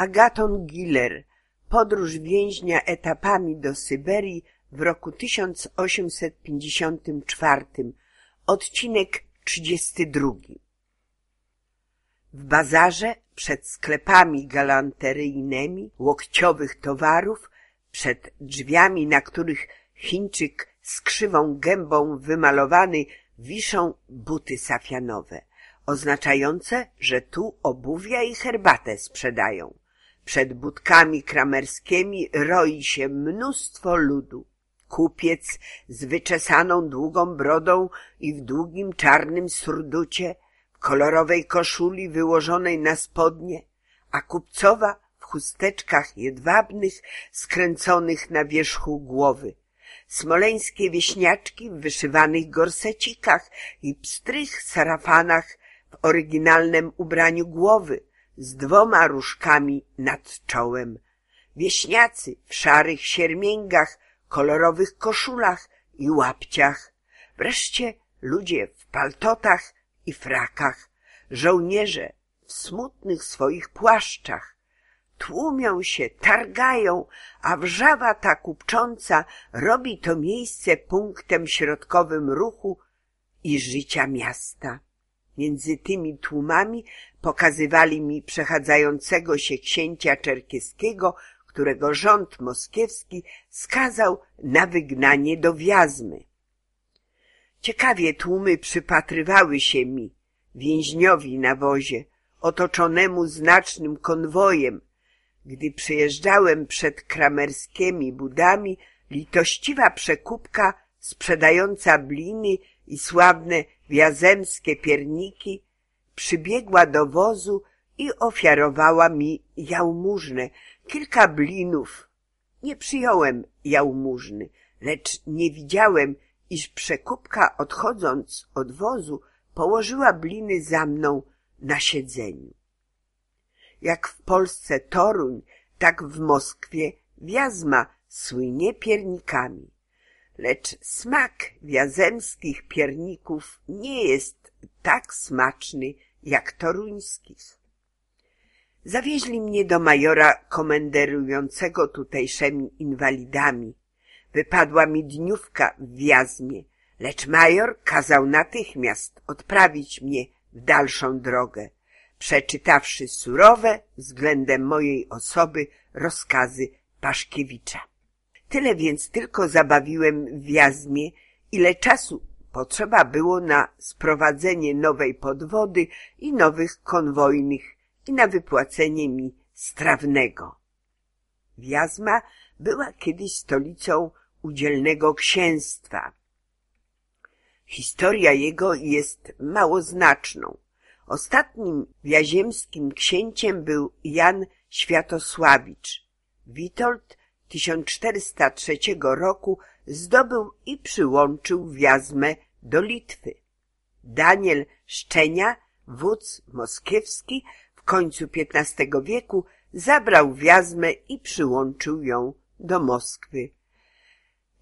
Agaton Giller Podróż więźnia etapami do Syberii w roku 1854 Odcinek 32 W bazarze przed sklepami galanteryjnymi łokciowych towarów przed drzwiami, na których Chińczyk z krzywą gębą wymalowany wiszą buty safianowe, oznaczające, że tu obuwia i herbatę sprzedają. Przed budkami kramerskimi roi się mnóstwo ludu. Kupiec z wyczesaną długą brodą i w długim czarnym surducie, w kolorowej koszuli wyłożonej na spodnie, a kupcowa w chusteczkach jedwabnych skręconych na wierzchu głowy, smoleńskie wieśniaczki w wyszywanych gorsecikach i pstrych sarafanach w oryginalnym ubraniu głowy, z dwoma różkami nad czołem. Wieśniacy w szarych siermięgach, kolorowych koszulach i łapciach. Wreszcie ludzie w paltotach i frakach. Żołnierze w smutnych swoich płaszczach. Tłumią się, targają, a wrzawa ta kupcząca robi to miejsce punktem środkowym ruchu i życia miasta. Między tymi tłumami pokazywali mi przechadzającego się księcia czerkieskiego, którego rząd moskiewski skazał na wygnanie do wiazmy. Ciekawie tłumy przypatrywały się mi, więźniowi na wozie, otoczonemu znacznym konwojem. Gdy przejeżdżałem przed kramerskimi budami, litościwa przekupka sprzedająca bliny i sławne wiazemskie pierniki, przybiegła do wozu i ofiarowała mi jałmużnę, kilka blinów. Nie przyjąłem jałmużny, lecz nie widziałem, iż przekupka odchodząc od wozu położyła bliny za mną na siedzeniu. Jak w Polsce Toruń, tak w Moskwie Wiazma słynie piernikami lecz smak wiazemskich pierników nie jest tak smaczny jak toruńskich. Zawieźli mnie do majora komenderującego tutejszymi inwalidami. Wypadła mi dniówka w Wiazmie, lecz major kazał natychmiast odprawić mnie w dalszą drogę, przeczytawszy surowe względem mojej osoby rozkazy Paszkiewicza. Tyle więc tylko zabawiłem w Jazmie, ile czasu potrzeba było na sprowadzenie nowej podwody i nowych konwojnych i na wypłacenie mi strawnego. Wiazma była kiedyś stolicą udzielnego księstwa. Historia jego jest małoznaczną. Ostatnim wiaziemskim księciem był Jan Światosławicz. Witold 1403 roku zdobył i przyłączył Wiazmę do Litwy. Daniel Szczenia, wódz moskiewski, w końcu XV wieku zabrał Wiazmę i przyłączył ją do Moskwy.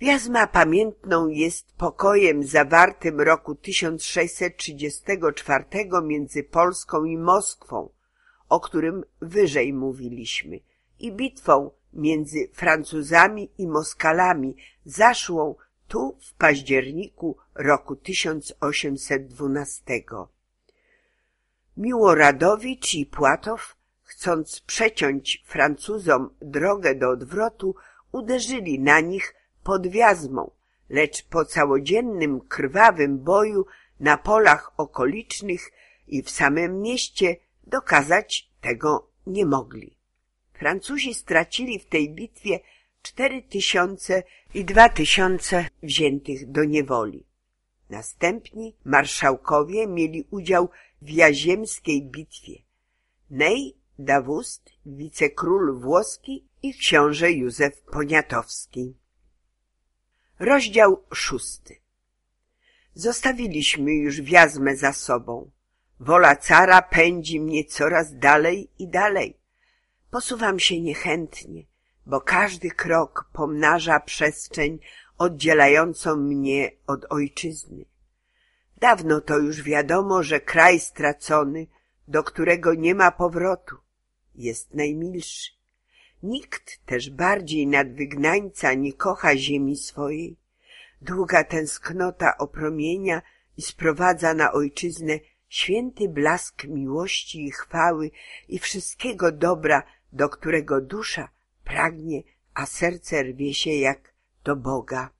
Wiazma pamiętną jest pokojem zawartym roku 1634 między Polską i Moskwą, o którym wyżej mówiliśmy, i bitwą między Francuzami i Moskalami zaszłą tu w październiku roku 1812. Miłoradowicz i Płatow, chcąc przeciąć Francuzom drogę do odwrotu, uderzyli na nich pod Wiazmą, lecz po całodziennym krwawym boju na polach okolicznych i w samym mieście dokazać tego nie mogli. Francuzi stracili w tej bitwie cztery tysiące i dwa tysiące wziętych do niewoli. Następni marszałkowie mieli udział w jaziemskiej bitwie. Nej Dawust, wicekról włoski i książę Józef Poniatowski. Rozdział szósty Zostawiliśmy już wiazmę za sobą. Wola cara pędzi mnie coraz dalej i dalej. Posuwam się niechętnie, bo każdy krok pomnaża przestrzeń oddzielającą mnie od ojczyzny. Dawno to już wiadomo, że kraj stracony, do którego nie ma powrotu, jest najmilszy. Nikt też bardziej nad wygnańca nie kocha ziemi swojej. Długa tęsknota opromienia i sprowadza na ojczyznę święty blask miłości i chwały i wszystkiego dobra, do którego dusza pragnie, a serce rwie się jak do Boga.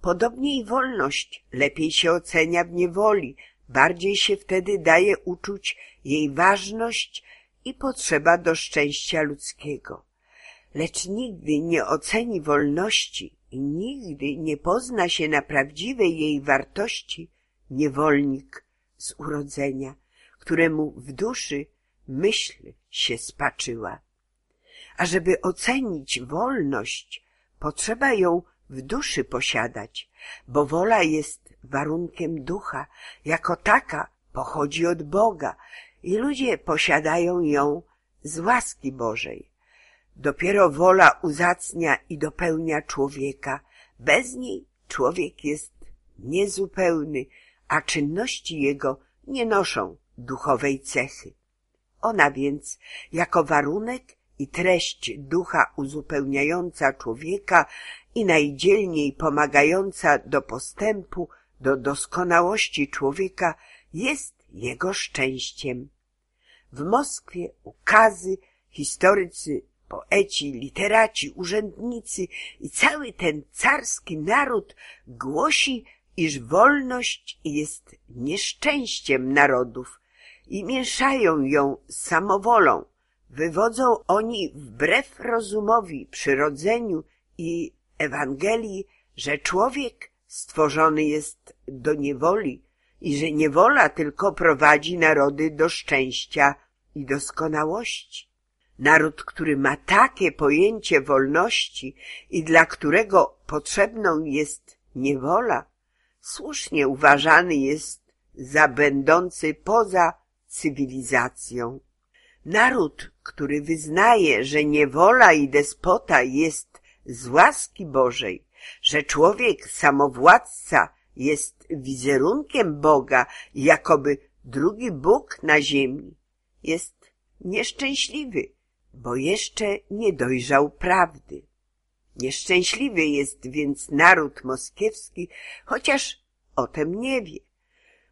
Podobnie i wolność lepiej się ocenia w niewoli, bardziej się wtedy daje uczuć jej ważność i potrzeba do szczęścia ludzkiego. Lecz nigdy nie oceni wolności i nigdy nie pozna się na prawdziwej jej wartości niewolnik z urodzenia, któremu w duszy myśl się spaczyła. A żeby ocenić wolność, potrzeba ją w duszy posiadać, bo wola jest warunkiem ducha, jako taka pochodzi od Boga i ludzie posiadają ją z łaski Bożej. Dopiero wola uzacnia i dopełnia człowieka. Bez niej człowiek jest niezupełny, a czynności jego nie noszą duchowej cechy. Ona więc jako warunek i treść ducha uzupełniająca człowieka i najdzielniej pomagająca do postępu, do doskonałości człowieka jest jego szczęściem. W Moskwie ukazy, historycy, poeci, literaci, urzędnicy i cały ten carski naród głosi, iż wolność jest nieszczęściem narodów i mieszają ją z samowolą. Wywodzą oni wbrew rozumowi, przyrodzeniu i Ewangelii, że człowiek stworzony jest do niewoli i że niewola tylko prowadzi narody do szczęścia i doskonałości. Naród, który ma takie pojęcie wolności i dla którego potrzebną jest niewola, słusznie uważany jest za będący poza cywilizacją. Naród, który wyznaje, że niewola i despota jest z łaski Bożej, że człowiek samowładca jest wizerunkiem Boga, jakoby drugi Bóg na ziemi, jest nieszczęśliwy, bo jeszcze nie dojrzał prawdy. Nieszczęśliwy jest więc naród moskiewski, chociaż o tym nie wie.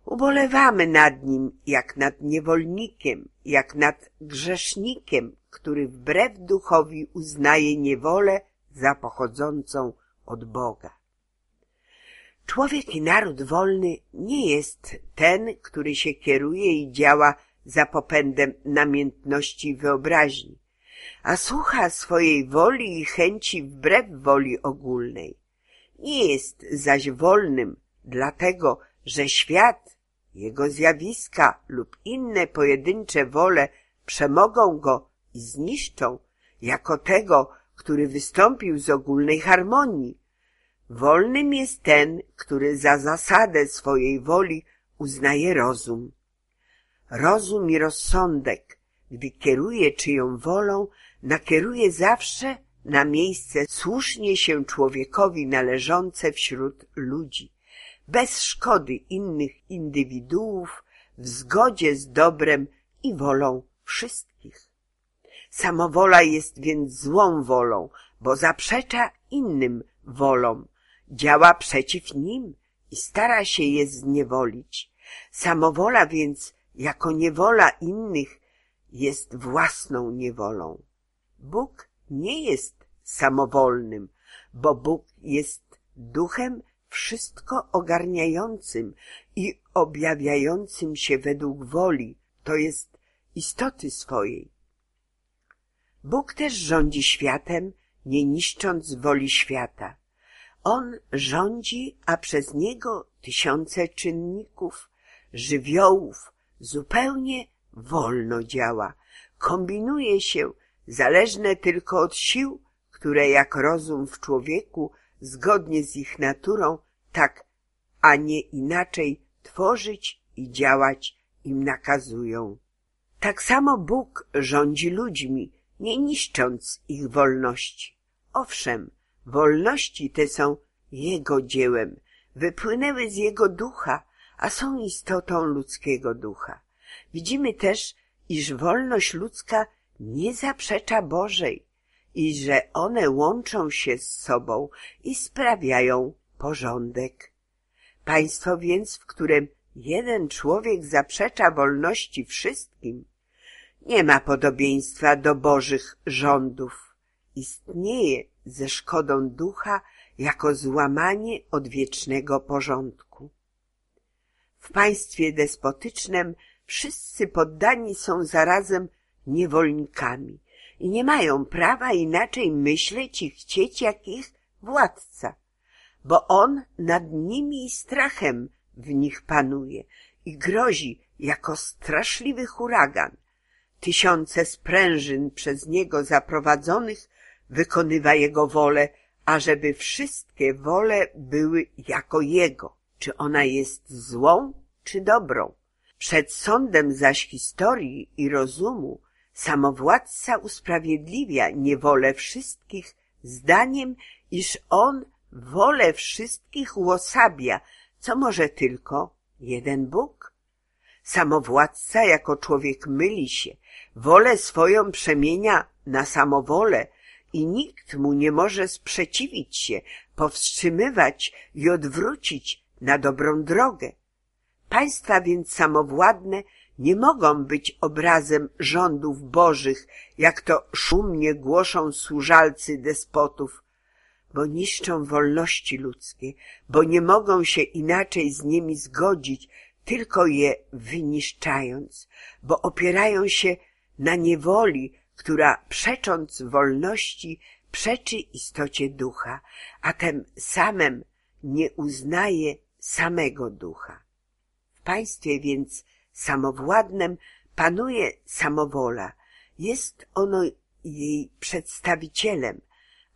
Ubolewamy nad nim jak nad niewolnikiem, jak nad grzesznikiem, który wbrew duchowi uznaje niewolę za pochodzącą od Boga. Człowiek i naród wolny nie jest ten, który się kieruje i działa za popędem namiętności i wyobraźni, a słucha swojej woli i chęci wbrew woli ogólnej. Nie jest zaś wolnym, dlatego, że świat, jego zjawiska lub inne pojedyncze wole przemogą go i zniszczą, jako tego, który wystąpił z ogólnej harmonii. Wolnym jest ten, który za zasadę swojej woli uznaje rozum. Rozum i rozsądek, gdy kieruje czyją wolą, nakieruje zawsze na miejsce słusznie się człowiekowi należące wśród ludzi, bez szkody innych indywiduów, w zgodzie z dobrem i wolą wszystkich. Samowola jest więc złą wolą, bo zaprzecza innym wolom, działa przeciw nim i stara się je zniewolić. Samowola więc jako niewola innych jest własną niewolą. Bóg nie jest samowolnym, bo Bóg jest duchem wszystko ogarniającym i objawiającym się według woli, to jest istoty swojej. Bóg też rządzi światem, nie niszcząc woli świata. On rządzi, a przez niego tysiące czynników, żywiołów, zupełnie wolno działa, kombinuje się, zależne tylko od sił, które jak rozum w człowieku, zgodnie z ich naturą, tak, a nie inaczej tworzyć i działać im nakazują. Tak samo Bóg rządzi ludźmi, nie niszcząc ich wolności. Owszem, wolności te są Jego dziełem, wypłynęły z Jego ducha, a są istotą ludzkiego ducha. Widzimy też, iż wolność ludzka nie zaprzecza Bożej i że one łączą się z sobą i sprawiają porządek. Państwo więc, w którym jeden człowiek zaprzecza wolności wszystkim, nie ma podobieństwa do Bożych rządów. Istnieje ze szkodą ducha jako złamanie odwiecznego porządku. W państwie despotycznym wszyscy poddani są zarazem niewolnikami nie mają prawa inaczej myśleć i chcieć jak ich władca, bo on nad nimi strachem w nich panuje i grozi jako straszliwy huragan. Tysiące sprężyn przez niego zaprowadzonych wykonywa jego wolę, ażeby wszystkie wole były jako jego, czy ona jest złą, czy dobrą. Przed sądem zaś historii i rozumu samowładca usprawiedliwia niewolę wszystkich zdaniem, iż on wolę wszystkich uosabia, co może tylko jeden Bóg. Samowładca jako człowiek myli się, wolę swoją przemienia na samowolę i nikt mu nie może sprzeciwić się, powstrzymywać i odwrócić na dobrą drogę. Państwa więc samowładne nie mogą być obrazem rządów bożych, jak to szumnie głoszą służalcy despotów, bo niszczą wolności ludzkie, bo nie mogą się inaczej z nimi zgodzić, tylko je wyniszczając, bo opierają się na niewoli, która przecząc wolności przeczy istocie ducha, a tym samym nie uznaje samego ducha. W państwie więc samowładnym panuje samowola, jest ono jej przedstawicielem,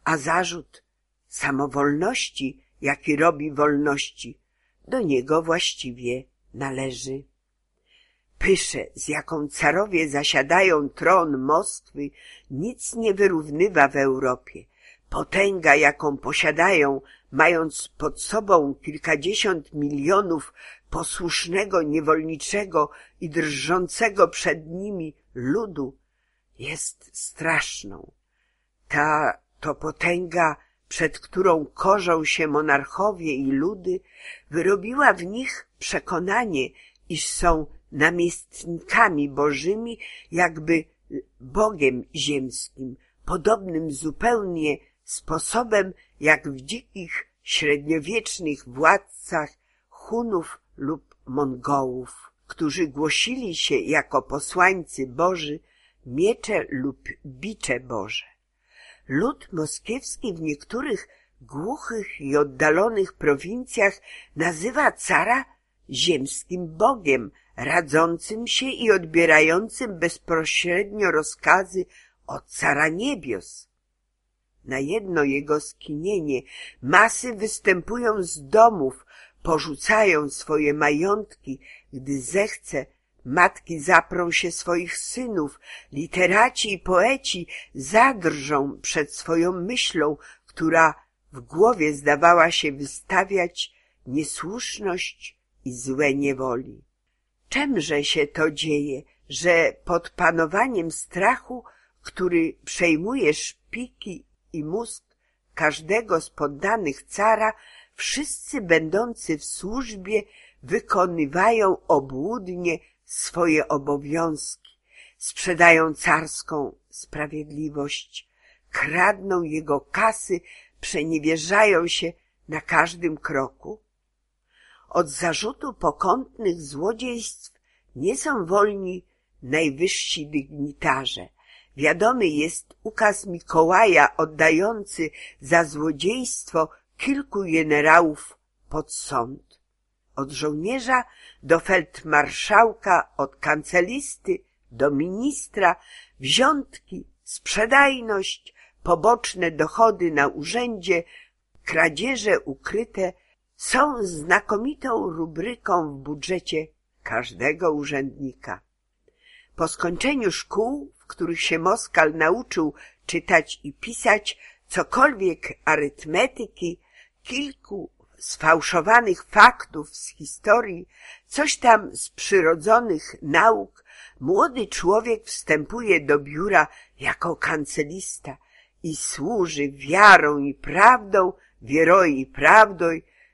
a zarzut samowolności, jaki robi wolności, do niego właściwie należy. Pysze, z jaką carowie zasiadają tron Moskwy, nic nie wyrównywa w Europie. Potęga, jaką posiadają, mając pod sobą kilkadziesiąt milionów posłusznego, niewolniczego i drżącego przed nimi ludu, jest straszną. Ta to potęga, przed którą korzą się monarchowie i ludy, wyrobiła w nich przekonanie, iż są namiestnikami bożymi, jakby Bogiem ziemskim, podobnym zupełnie sposobem jak w dzikich, średniowiecznych władcach Hunów lub Mongołów, którzy głosili się jako posłańcy Boży miecze lub bicze Boże. Lud moskiewski w niektórych głuchych i oddalonych prowincjach nazywa cara ziemskim Bogiem, radzącym się i odbierającym bezpośrednio rozkazy od cara niebios. Na jedno jego skinienie. Masy występują z domów, porzucają swoje majątki, gdy zechce, matki zaprą się swoich synów, literaci i poeci zadrżą przed swoją myślą, która w głowie zdawała się wystawiać niesłuszność i złe niewoli. Czemże się to dzieje, że pod panowaniem strachu, który przejmuje szpiki i mózg każdego z poddanych cara, wszyscy będący w służbie wykonywają obłudnie swoje obowiązki, sprzedają carską sprawiedliwość, kradną jego kasy, przeniewierzają się na każdym kroku? Od zarzutu pokątnych złodziejstw nie są wolni najwyżsi dygnitarze. Wiadomy jest ukaz Mikołaja oddający za złodziejstwo kilku generałów pod sąd. Od żołnierza do feldmarszałka, od kancelisty do ministra, wziątki, sprzedajność, poboczne dochody na urzędzie, kradzieże ukryte są znakomitą rubryką w budżecie każdego urzędnika. Po skończeniu szkół, których się Moskal nauczył czytać i pisać, cokolwiek arytmetyki, kilku sfałszowanych faktów z historii, coś tam z przyrodzonych nauk, Młody człowiek wstępuje do biura jako kancelista i służy wiarą i prawdą, wieroi i prawdą,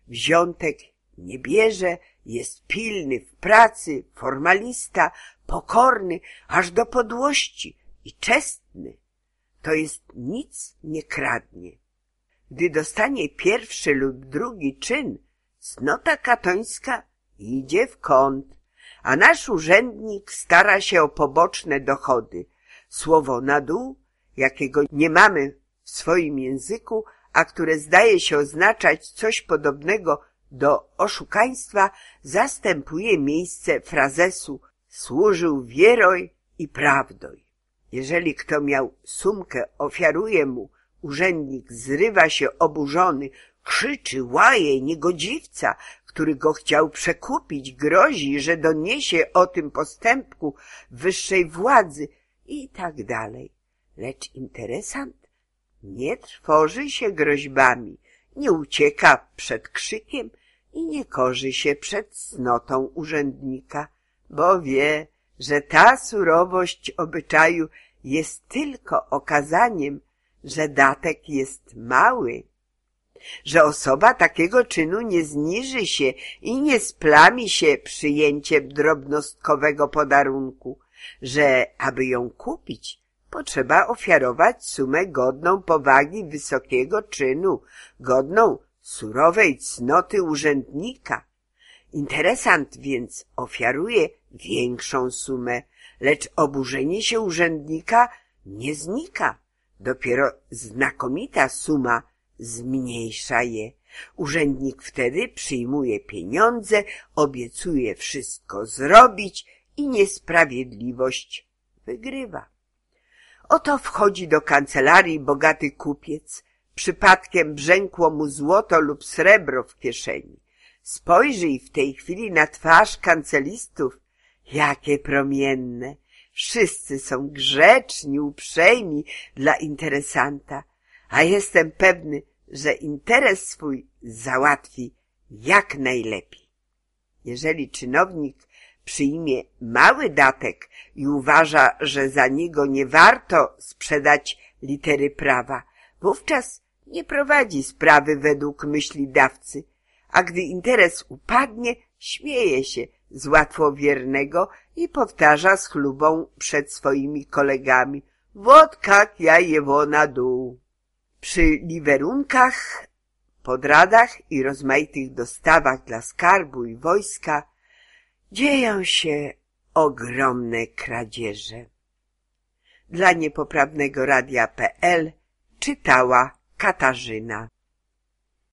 wziątek nie bierze, jest pilny w pracy, formalista, pokorny aż do podłości i czestny. To jest nic nie kradnie. Gdy dostanie pierwszy lub drugi czyn, cnota katońska idzie w kąt, a nasz urzędnik stara się o poboczne dochody. Słowo na dół, jakiego nie mamy w swoim języku, a które zdaje się oznaczać coś podobnego do oszukaństwa, zastępuje miejsce frazesu służył wieroj i prawdoj. Jeżeli kto miał sumkę, ofiaruje mu, urzędnik zrywa się oburzony, krzyczy, łaje niegodziwca, który go chciał przekupić, grozi, że doniesie o tym postępku wyższej władzy i tak dalej. Lecz interesant nie trwoży się groźbami, nie ucieka przed krzykiem i nie korzy się przed cnotą urzędnika, bo wie, że ta surowość obyczaju jest tylko okazaniem, że datek jest mały, że osoba takiego czynu nie zniży się i nie splami się przyjęciem drobnostkowego podarunku, że aby ją kupić, potrzeba ofiarować sumę godną powagi wysokiego czynu, godną surowej cnoty urzędnika. Interesant więc ofiaruje większą sumę, lecz oburzenie się urzędnika nie znika. Dopiero znakomita suma zmniejsza je. Urzędnik wtedy przyjmuje pieniądze, obiecuje wszystko zrobić i niesprawiedliwość wygrywa. Oto wchodzi do kancelarii bogaty kupiec. Przypadkiem brzękło mu złoto lub srebro w kieszeni. Spojrzyj w tej chwili na twarz kancelistów. Jakie promienne! Wszyscy są grzeczni, uprzejmi dla interesanta, a jestem pewny, że interes swój załatwi jak najlepiej. Jeżeli czynownik przyjmie mały datek i uważa, że za niego nie warto sprzedać litery prawa, wówczas nie prowadzi sprawy według myśli dawcy, a gdy interes upadnie, śmieje się z łatwowiernego i powtarza z chlubą przed swoimi kolegami Wot kak ja jewo na dół. Przy liwerunkach, podradach i rozmaitych dostawach dla skarbu i wojska dzieją się ogromne kradzieże. Dla niepoprawnego radia.pl czytała Katarzyna.